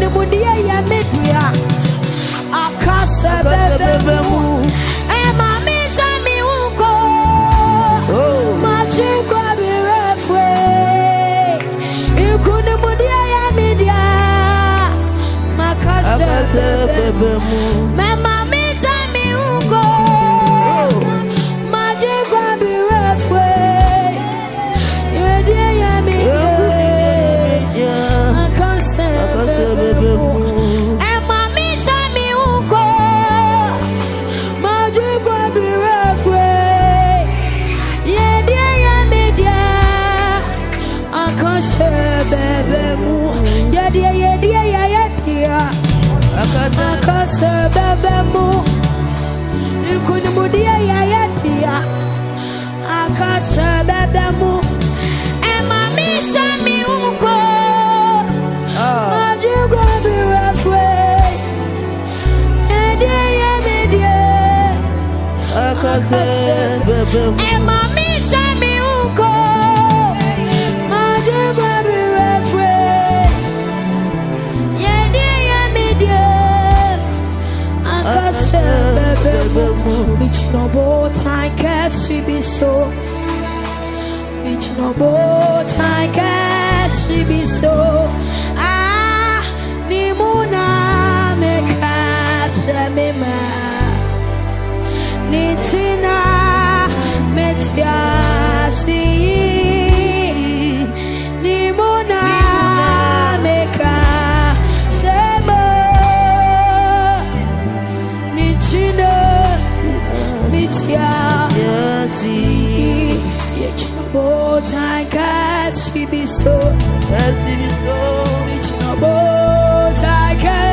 the Mudia Yanetria Akasa. Abasa bebemu Nkunimudia ya yatia Akasa bebemu Ema misa miungo ah. Majugo birafwe Edie ya midie. Akasa bebemu no more time can see be so. It's no more time can see be so. Ah, ni muna me catch me ma. Ni tina. kupitia. Nyasi yechinobo takashibiso yasibiso yechinobo takashibiso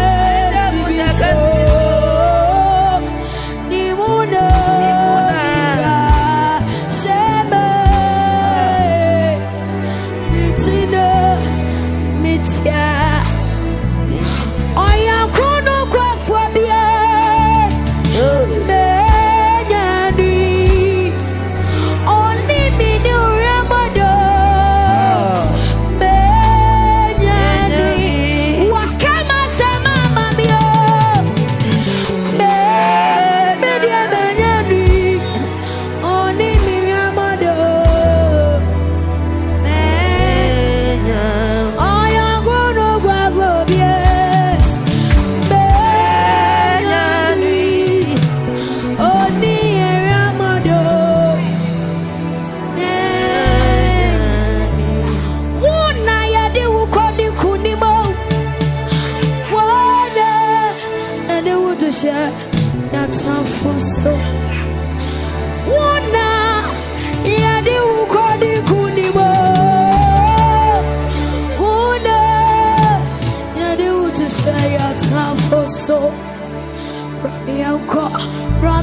I'm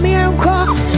me, I'm caught.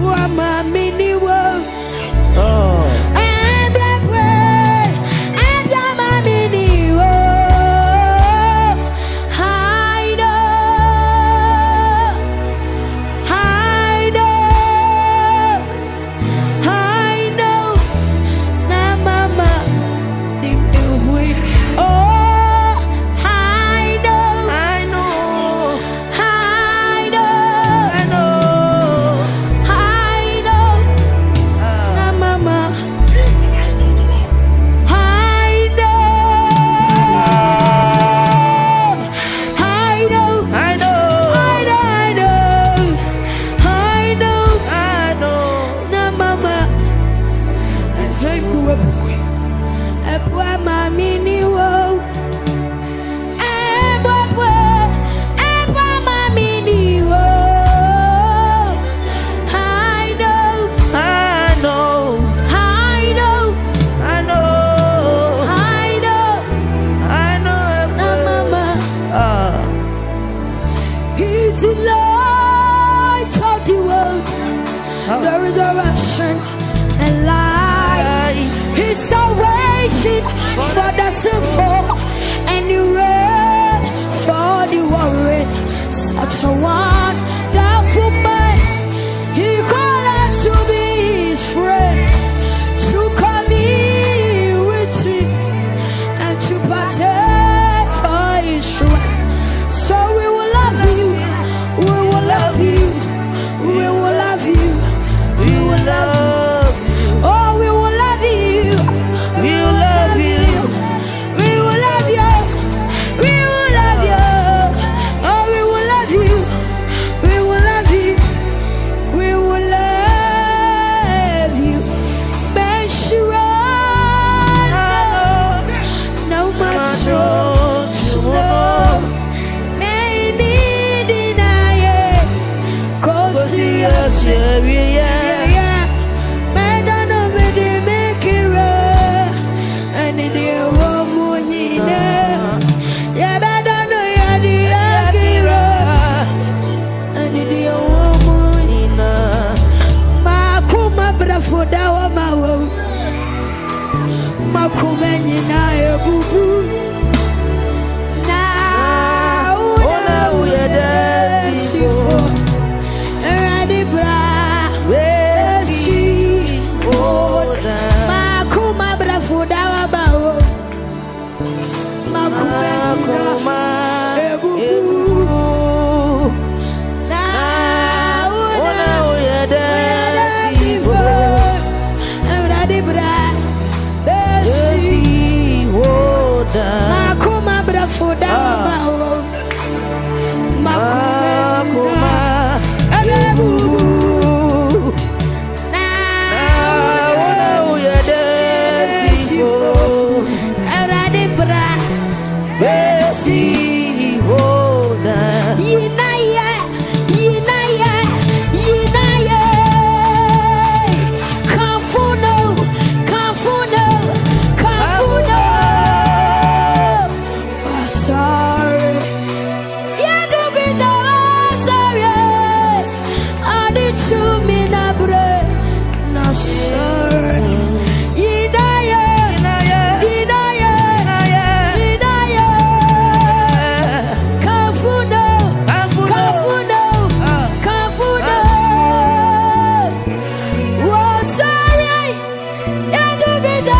Why my light of the world. Oh. The resurrection and life. His salvation for the sinful and the red for the worried. Such a one. did I?